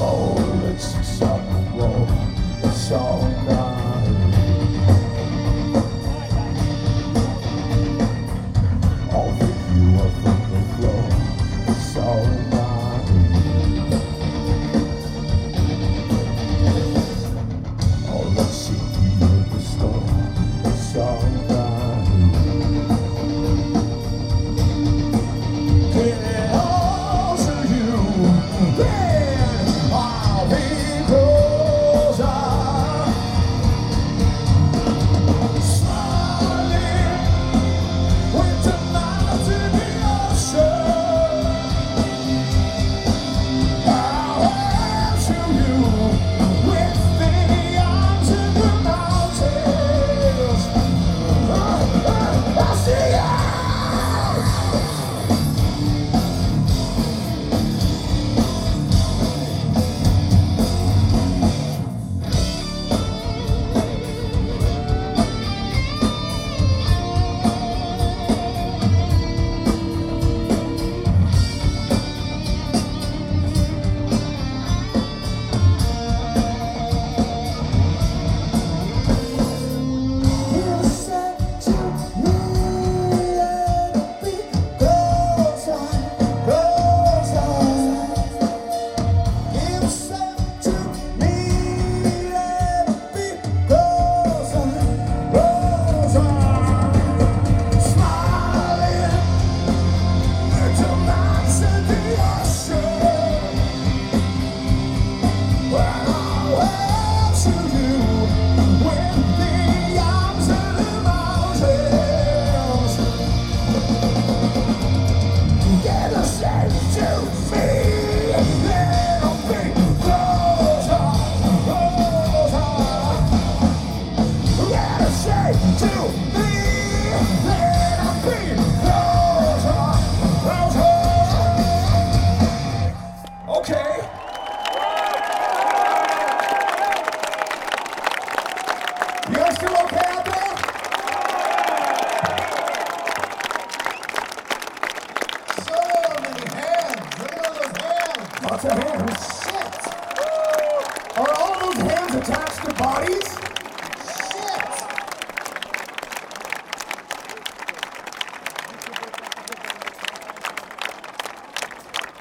hole, it's a roll, it's all Wow. Lots of hands. Shit. Are all those hands attached to bodies?